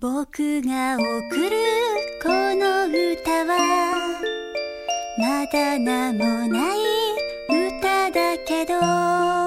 僕が送るこの歌はまだ名もない歌だけど